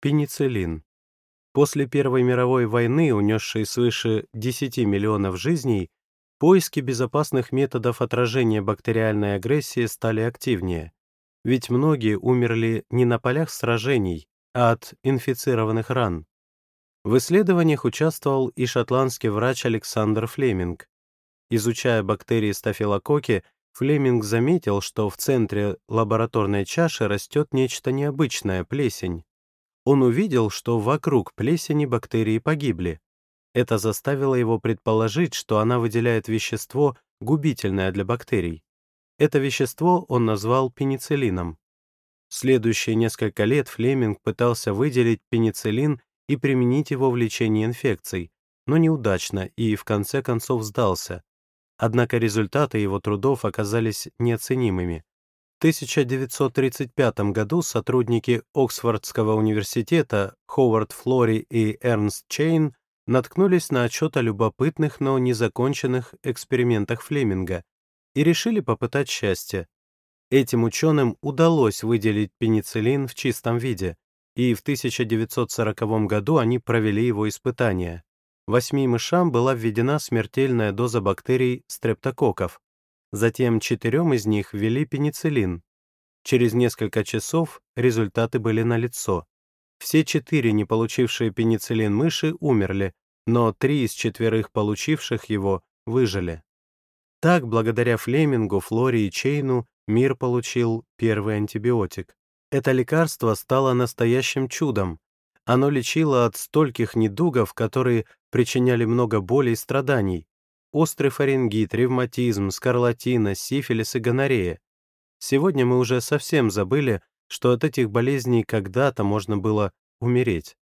Пенициллин. После Первой мировой войны, унесшей свыше 10 миллионов жизней, поиски безопасных методов отражения бактериальной агрессии стали активнее. Ведь многие умерли не на полях сражений, а от инфицированных ран. В исследованиях участвовал и шотландский врач Александр Флеминг. Изучая бактерии стафилококки, Флеминг заметил, что в центре лабораторной чаши растет нечто необычное — плесень он увидел, что вокруг плесени бактерии погибли. Это заставило его предположить, что она выделяет вещество, губительное для бактерий. Это вещество он назвал пенициллином. Следующие несколько лет Флеминг пытался выделить пенициллин и применить его в лечении инфекций, но неудачно и в конце концов сдался. Однако результаты его трудов оказались неоценимыми. 1935 году сотрудники Оксфордского университета Ховард Флори и Эрнст Чейн наткнулись на отчет о любопытных, но незаконченных экспериментах Флеминга и решили попытать счастье. Этим ученым удалось выделить пенициллин в чистом виде, и в 1940 году они провели его испытания. Восьми мышам была введена смертельная доза бактерий стрептококков, Затем четырем из них ввели пенициллин. Через несколько часов результаты были налицо. Все четыре не получившие пенициллин мыши умерли, но три из четверых получивших его выжили. Так, благодаря Флемингу, Флоре и Чейну, мир получил первый антибиотик. Это лекарство стало настоящим чудом. Оно лечило от стольких недугов, которые причиняли много боли и страданий, острый фарингит, ревматизм, скарлатина, сифилис и гонорея. Сегодня мы уже совсем забыли, что от этих болезней когда-то можно было умереть.